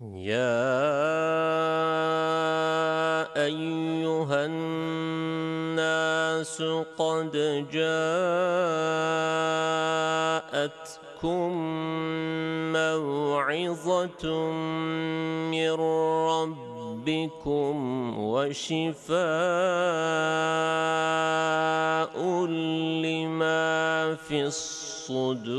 يا أيها الناس قد جاءت جاءتكم موعظة من ربكم وشفاء لما في الصدور.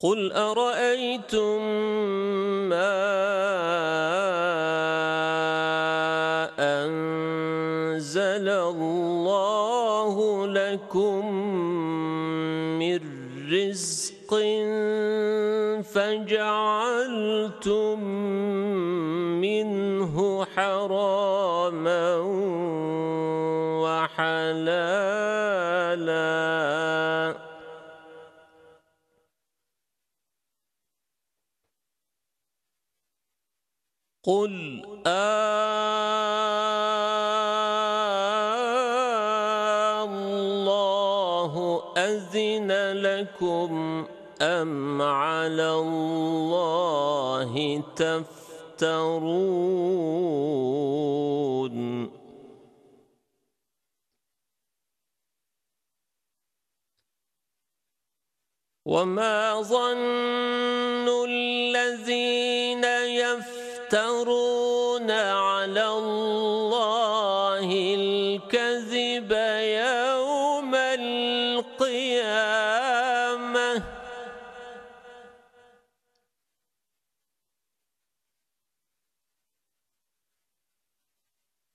قل أرأيتم ما أنزل الله لكم من رزق فجعلتم منه حراما وحلالا قل الله أذن لكم أم على الله تفترون؟ وما ظن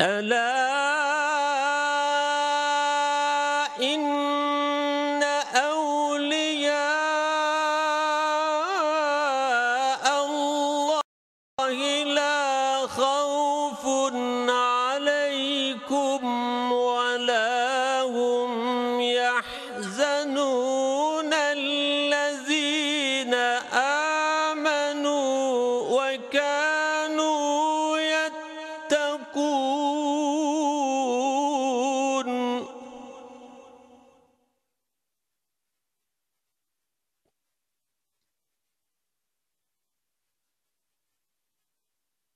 ألا إن أولياء الله لا خوف عليكم ولا هم يحزنون الذين آمنوا وكانوا يتقون.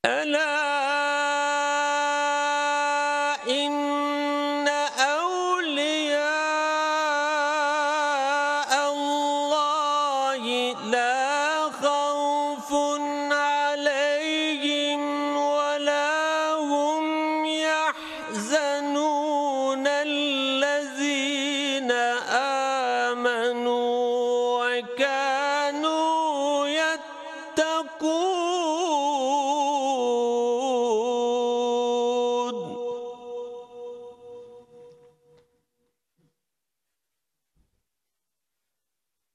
ألا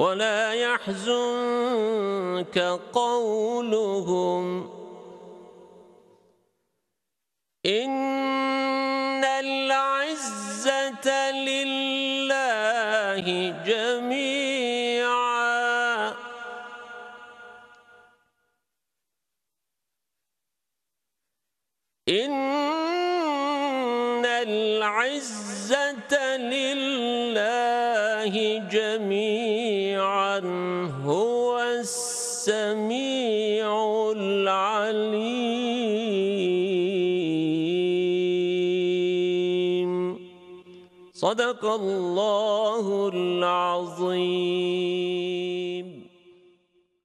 ولا يحزنك قولهم. إن العزة لله جميعا. إن العزة لله جميعا. هو السميع العليم. صدق الله العظيم.